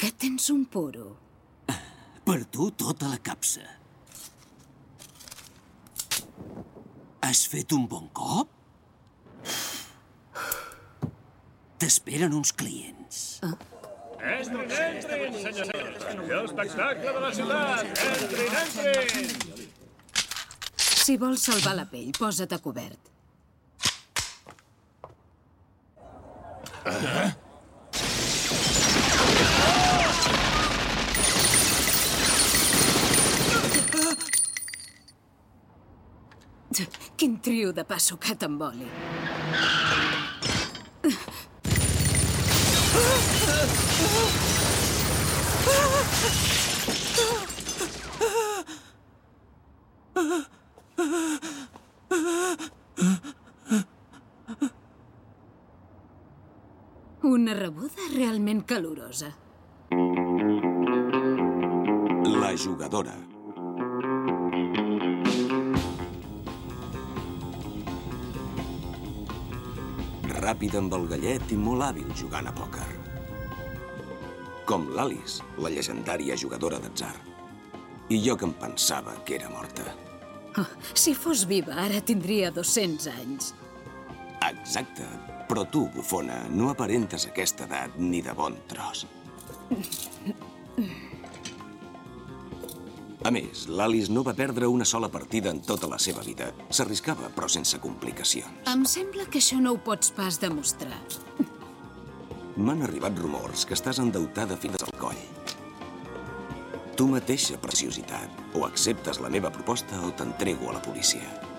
Que tens un puro. Per tu tota la capsa. Has fet un bon cop? T'esperen uns clients. Entrin, entrin, senyors. L'espectacle de la ciutat. Entrin, entrin. Si vols salvar la pell, posa't a cobert. Quin trio de pa sucat amb. Una rebuda realment calorosa. La jugadora. Ràpida amb el gallet i molt hàbil jugant a pòquer. Com l'Alice, la llegendària jugadora d'atzar. I jo que em pensava que era morta. Oh, si fos viva, ara tindria 200 anys. Exacte. Però tu, bufona, no aparentes aquesta edat ni de bon tros. A més, l'Alice no va perdre una sola partida en tota la seva vida. S'arriscava, però sense complicacions. Em sembla que això no ho pots pas demostrar. M'han arribat rumors que estàs endeutada fins al coll. Tu mateixa, preciositat. O acceptes la meva proposta o t'entrego a la policia.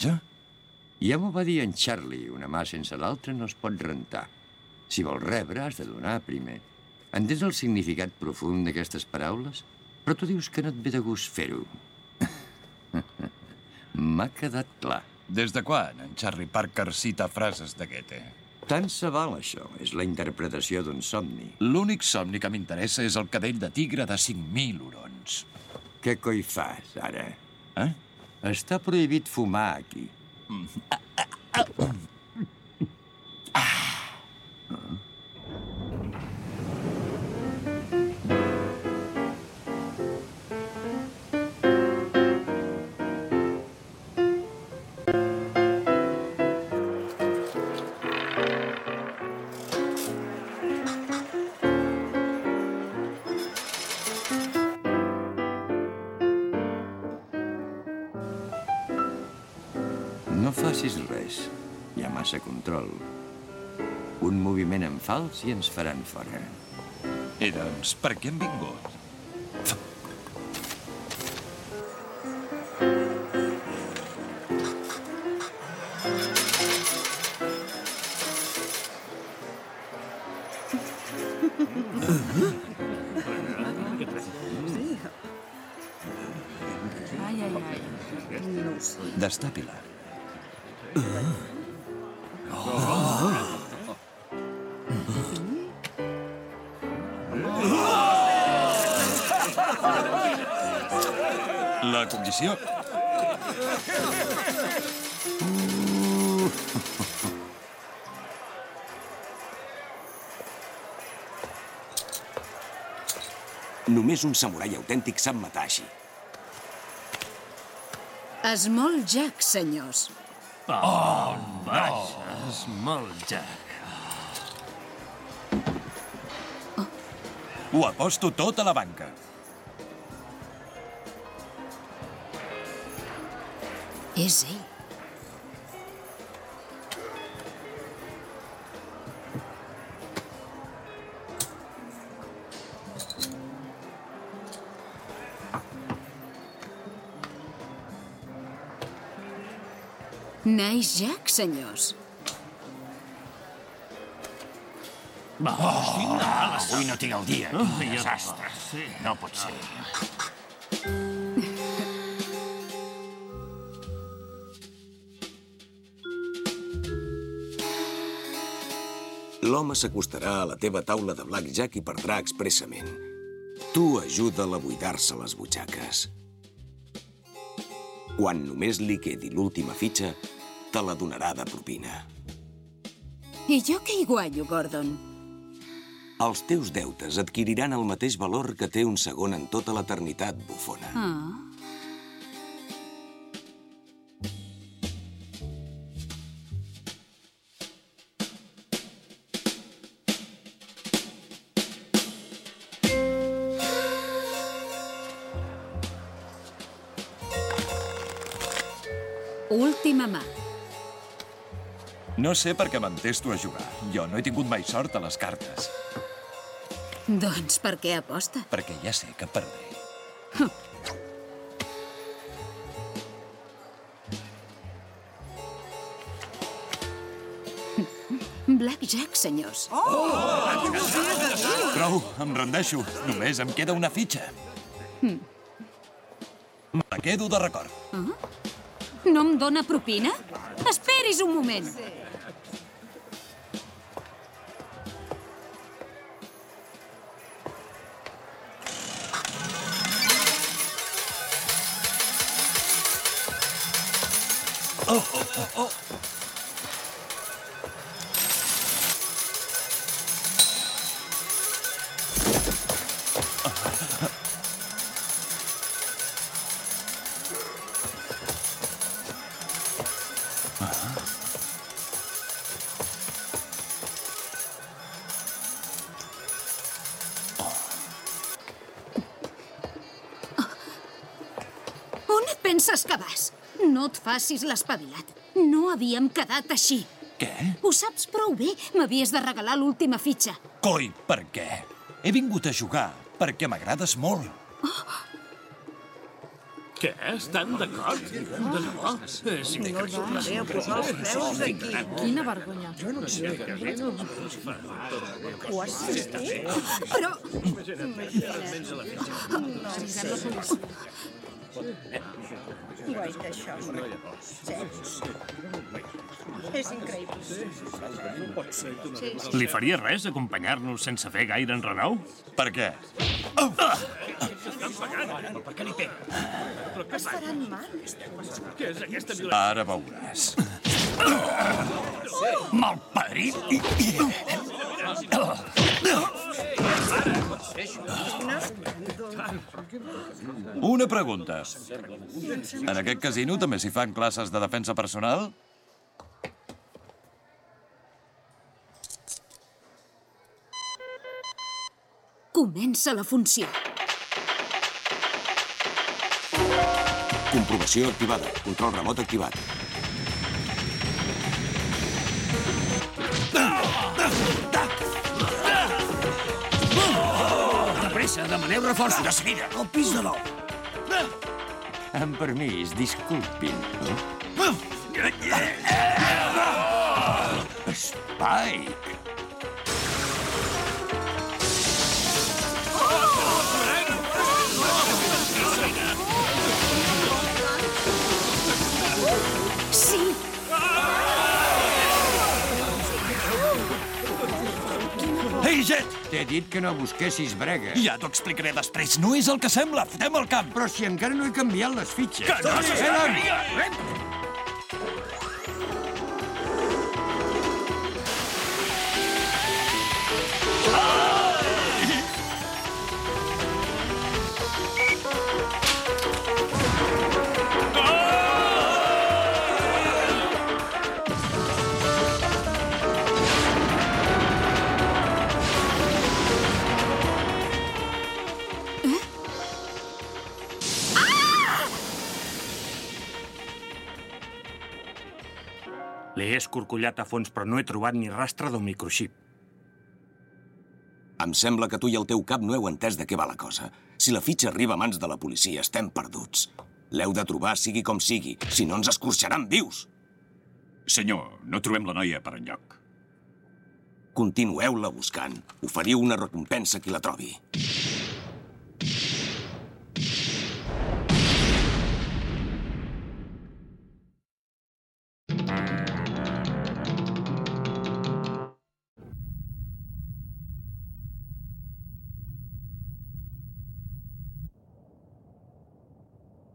Missatge? Ja m'ho va dir en Charlie, una mà sense l'altra no es pot rentar. Si vols rebre, has de donar primer. Entens el significat profund d'aquestes paraules? Però tu dius que no et ve de gust fer-ho. M'ha quedat clar. Des de quan en Charlie Parker cita frases de Goethe? Tant se val, això. És la interpretació d'un somni. L'únic somni que m'interessa és el cadell de tigre de 5.000 hurons. Què coi fas, ara? Eh? Està prohibit fumar aquí. No facis res. Hi ha massa control. Un moviment en fals i ens faran fora. I doncs, per què hem vingut? Només un samurai autèntic sap matar així. Small Jack, senyors. És molt Jack. Ho aposto tot a la banca. És ell. Nice Jack, senyors. Avui no tinc el dia. Oh, Quin ja desastre. Sí. No pot ser. L'home s'acostarà a la teva taula de blackjack i perdrà expressament. Tu ajuda'l a buidar-se les butxaques. Quan només li quedi l'última fitxa, te la donarà de propina. I jo què hi guanyo, Gordon? Els teus deutes adquiriran el mateix valor que té un segon en tota l'eternitat, bufona. Ah. Última mà. No sé per què m'entesto a jugar. Jo no he tingut mai sort a les cartes. Doncs per què aposta? Perquè ja sé que perdré. Blackjack, senyors. Prou, em rendeixo. Només em queda una fitxa. Me quedo de record. No em dóna propina? Esperis un moment. On et penses que vas? No et facis l'espavilat. No havíem quedat així. Què? Ho saps prou bé. M'havies de regalar l'última fitxa. Coi, per què? He vingut a jugar perquè m'agrades molt. Què? Estan d'acord? De debò? És increïble. Quina vergonya. Però Guaita, això. És increïble. Li faria res acompanyar-nos sense fer gaire enrenou? Per què? Estaran mal. Què és aquesta violència? Ara veuràs. Malparit! Una pregunta. En aquest casino també s'hi fan classes de defensa personal? comença la funció. Comprovació activada. Control remot activat. Demaneu reforços. De seguida. Al pis de dalt. Amb permís, disculpin. Spike! T'he dit que no busquessis brega. Ja t'ho explicaré després. No és el que sembla. Fotem el camp. Però si encara no he canviat les fitxes. Que no Eh, L'he escorcollat a fons, però no he trobat ni rastre del microxip. Em sembla que tu i el teu cap no heu entès de què va la cosa. Si la fitxa arriba a mans de la policia, estem perduts. L'heu de trobar, sigui com sigui, si no ens escorxaran vius. Senyor, no trobem la noia per enlloc. Continueu-la buscant. Oferiu una recompensa a qui la trobi.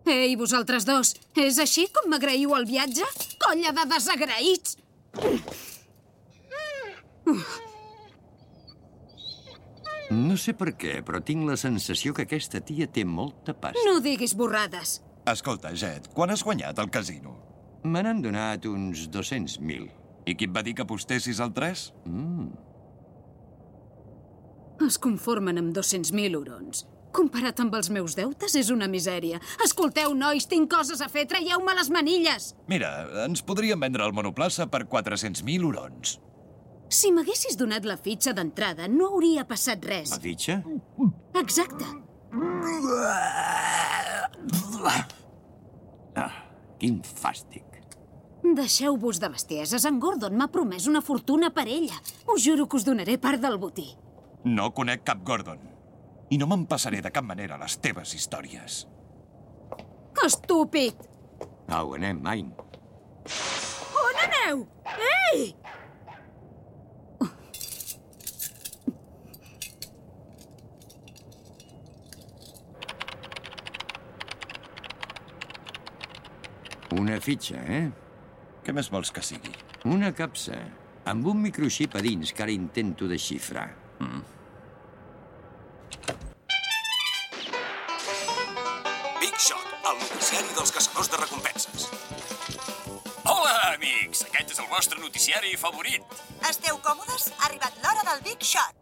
Ei, vosaltres dos, és així com m'agraïu el viatge? Colla de desagraïts! No sé per què, però tinc la sensació que aquesta tia té molta pasta. No diguis borrades. Escolta, Jet, quan has guanyat al casino? Me n'han donat uns 200.000. I qui et va dir que apostessis al 3? Mm. Es conformen amb 200.000 hurons. Comparat amb els meus deutes, és una misèria. Escolteu, nois, tinc coses a fer. Traieu-me les manilles. Mira, ens podríem vendre el monoplaça per 400.000 hurons. Si m'haguessis donat la fitxa d'entrada, no hauria passat res. La fitxa? Exacte. Ah, quin fàstic. Deixeu-vos de bestieses. En Gordon m'ha promès una fortuna per ella. Us juro que us donaré part del botí. No conec cap Gordon. I no me'n passaré de cap manera les teves històries. Estúpid! Au, anem, Main. On aneu? Ei! Una fitxa, eh? Què més vols que sigui? Una capsa, amb un microxip a dins que ara intento desxifrar. Mm. Vostre noticiari favorit. Esteu còmodes? Ha arribat l'hora del Big Shot.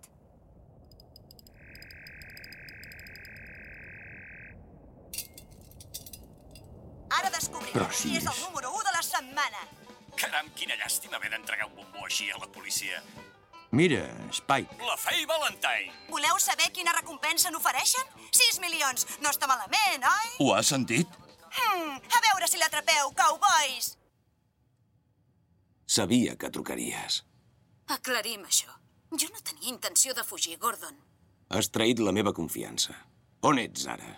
Ara descobrirem Però si qui és el és- número 1 de la setmana. Caram, quina llàstima haver d'entregar un bombó així a la policia. Mira, Spike, La Faye Valentine. Voleu saber quina recompensa n'ofereixen? 6 milions. No està malament, oi? Ho has sentit? Hmm, a veure si l'atrapeu, cowboys. Sabia que trucaries. Aclarim això. Jo no tenia intenció de fugir, Gordon. Has traït la meva confiança. On ets ara?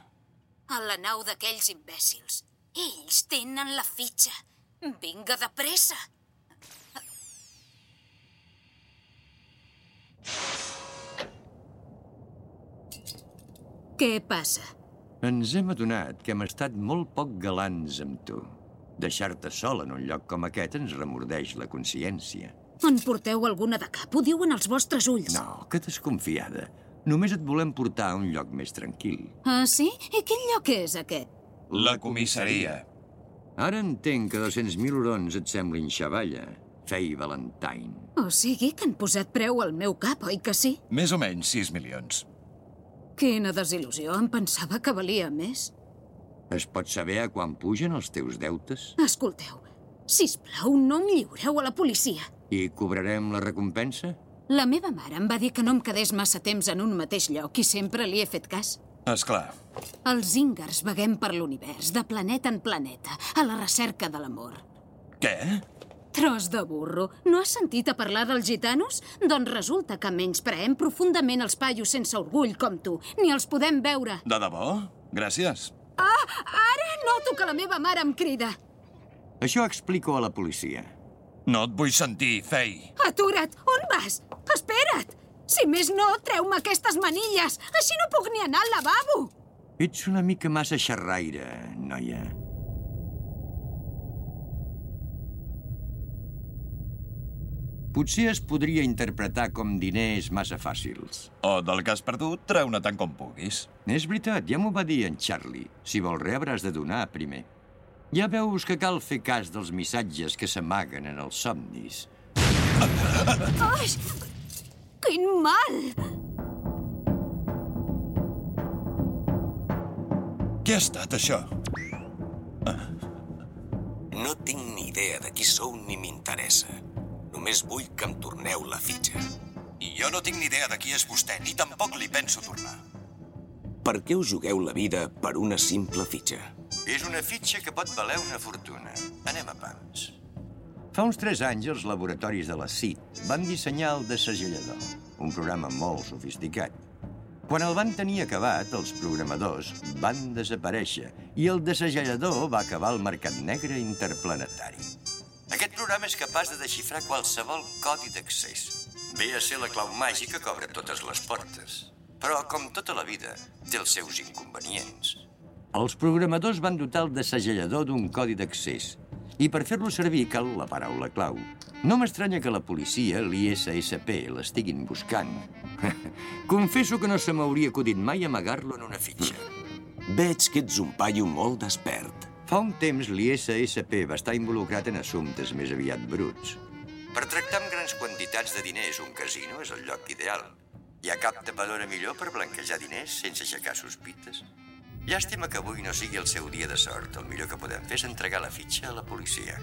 A la nau d'aquells imbècils. Ells tenen la fitxa. Vinga de pressa. Què passa? ens hem adonat que hem estat molt poc galants amb tu. Deixar-te sol en un lloc com aquest ens remordeix la consciència. En porteu alguna de cap? Ho diuen els vostres ulls. No, que desconfiada. Només et volem portar a un lloc més tranquil. Ah, sí? I quin lloc és aquest? La comissaria. Ara entenc que 200.000 hurons et semblin xavalla. Fei Valentine. O sigui que han posat preu al meu cap, oi que sí? Més o menys 6 milions. Quina desil·lusió. Em pensava que valia més. Es pot saber a quan pugen els teus deutes? Escolteu, si plau, no em lliureu a la policia. I cobrarem la recompensa? La meva mare em va dir que no em quedés massa temps en un mateix lloc i sempre li he fet cas. És clar. Els íngars vaguem per l'univers, de planeta en planeta, a la recerca de l'amor. Què? Tros de burro. No has sentit a parlar dels gitanos? Doncs resulta que menyspreem profundament els paios sense orgull com tu. Ni els podem veure. De debò? Gràcies. Ah, ara noto que la meva mare em crida. Això explico a la policia. No et vull sentir, Fei. Atura't! On vas? Espera't! Si més no, treu-me aquestes manilles. Així no puc ni anar al lavabo. Ets una mica massa xerraire, noia. Potser es podria interpretar com diners massa fàcils. O del que has perdut, treu-ne tant com puguis. És veritat, ja m'ho va dir en Charlie. Si vols rebre, has de donar primer. Ja veus que cal fer cas dels missatges que s'amaguen en els somnis. Ai! Quin mal! Què ha estat, això? No tinc ni idea de qui sou ni m'interessa. Només vull que em torneu la fitxa. I jo no tinc ni idea de qui és vostè, ni tampoc li penso tornar. Per què us jugueu la vida per una simple fitxa? És una fitxa que pot valer una fortuna. Anem a pams. Fa uns 3 anys, els laboratoris de la CIT van dissenyar el desegellador, un programa molt sofisticat. Quan el van tenir acabat, els programadors van desaparèixer i el desegellador va acabar al mercat negre interplanetari. Aquest programa és capaç de desxifrar qualsevol codi d'accés. Ve a ser la clau màgica que obre totes les portes. Però, com tota la vida, té els seus inconvenients. Els programadors van dotar el desegellador d'un codi d'accés i per fer-lo servir cal la paraula clau. No m'estranya que la policia, l'ISSP, l'estiguin buscant. Confesso que no se m'hauria acudit mai amagar-lo en una fitxa. Veig que ets un paio molt despert. Fa un temps l'ISSP va estar involucrat en assumptes més aviat bruts. Per tractar amb grans quantitats de diners, un casino és el lloc ideal. Hi ha cap tapadora millor per blanquejar diners sense aixecar sospites. Llàstima que avui no sigui el seu dia de sort. El millor que podem fer és entregar la fitxa a la policia.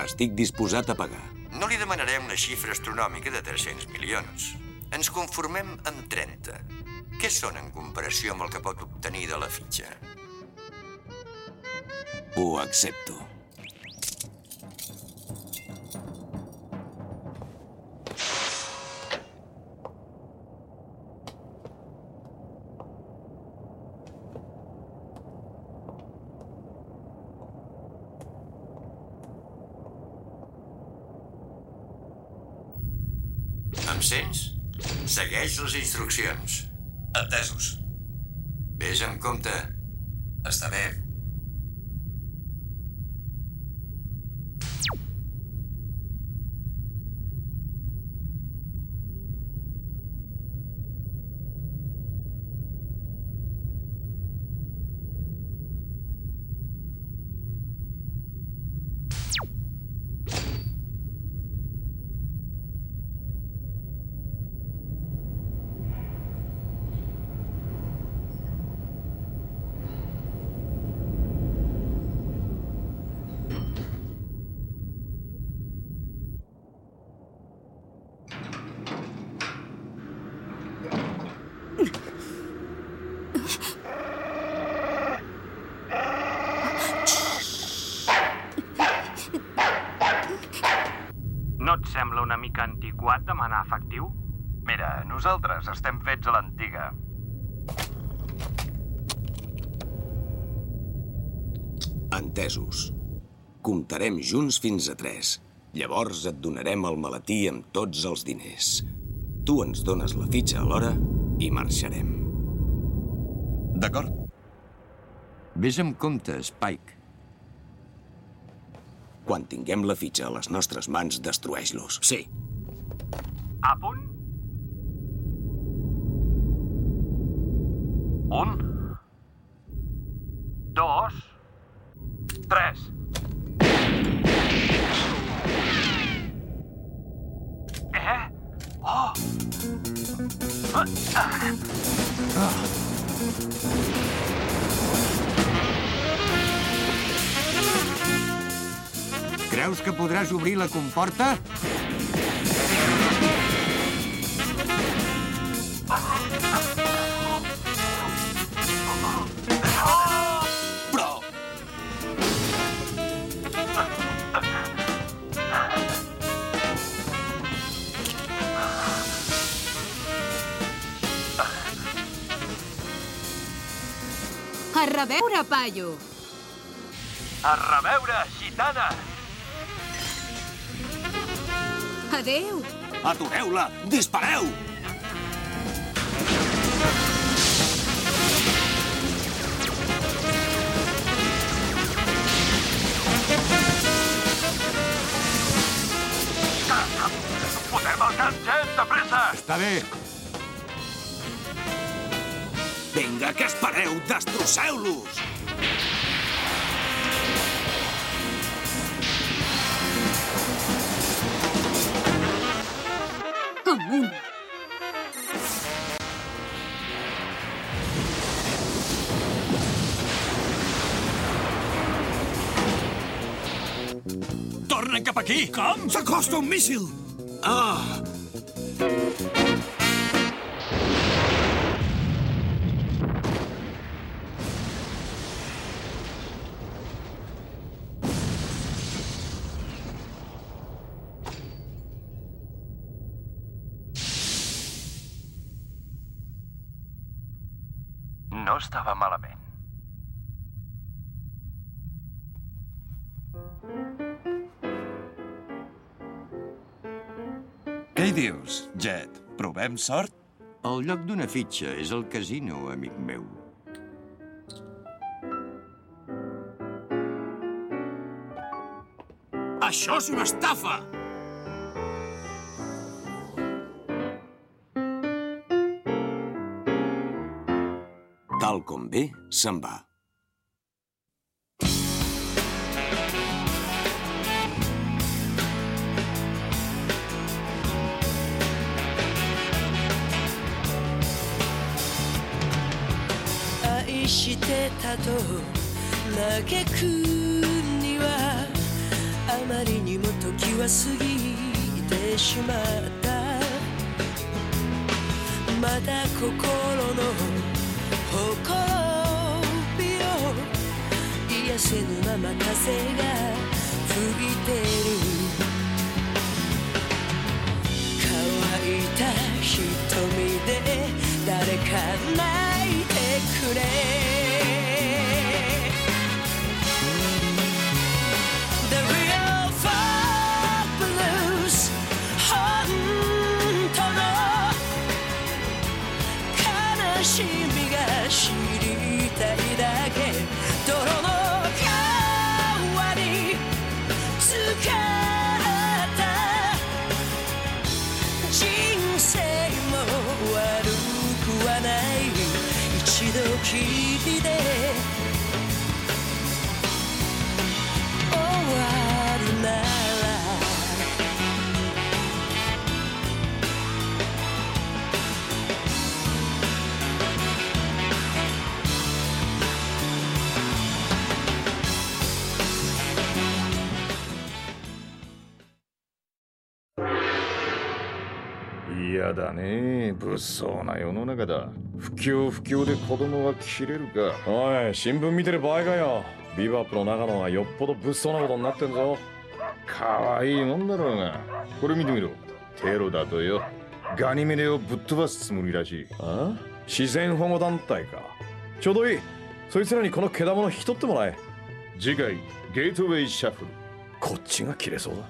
Estic disposat a pagar. No li demanarem una xifra astronòmica de 300 milions. Ens conformem amb 30. Què són en comparació amb el que pot obtenir de la fitxa? Ho accepto. Em sents? Segueix les instruccions. Entesos. Ves amb compte. Està bé. No et sembla una mica antiquat demanar efectiu? Mira, nosaltres estem fets a l'antiga. Entesos. Comptarem junts fins a tres. Llavors et donarem el maletí amb tots els diners. Tu ens dones la fitxa a l'hora i marxarem. D'acord. Ves amb compte, Spike. Quan tinguem la fitxa a les nostres mans, destrueix-los. Sí. A punt? Un. Dos. Tres. Eh? Oh! Ah! Ah! Creus que podràs obrir la comporta? A reveure, paio! A reveure, gitana! Adeu! Atureu-la! Dispareu! Fotem el de pressa! Està bé. Vinga, que espereu? Destrosseu-los! Amunt! Tornen cap aquí! Com? S'acosta un míssil! Ah! Jet? Provem sort? El lloc d'una fitxa és el casino, amic meu. Això és una estafa! Tal com ve, se'n va.「してたと嘆くにはあまりにも時は過ぎてしまった」「まだ心のほこびを癒せぬまま風が吹いてる」乾いた瞳で誰か泣いてくれ。嫌だね。物騒な世の中だ。不況不況で子供は切れるか。おい新聞見てる場合かよ。ビバップの長野はよっぽど物騒なことになってんぞ。可愛いもんだろうが。これ見てみろ。テロだとよ。ガニメデをぶっ飛ばすつもりらしい。あ？自然保護団体か。ちょうどいい。そいつらにこの毛玉を引き取ってもらえ。次回ゲートウェイシャッフル。こっちが切れそうだ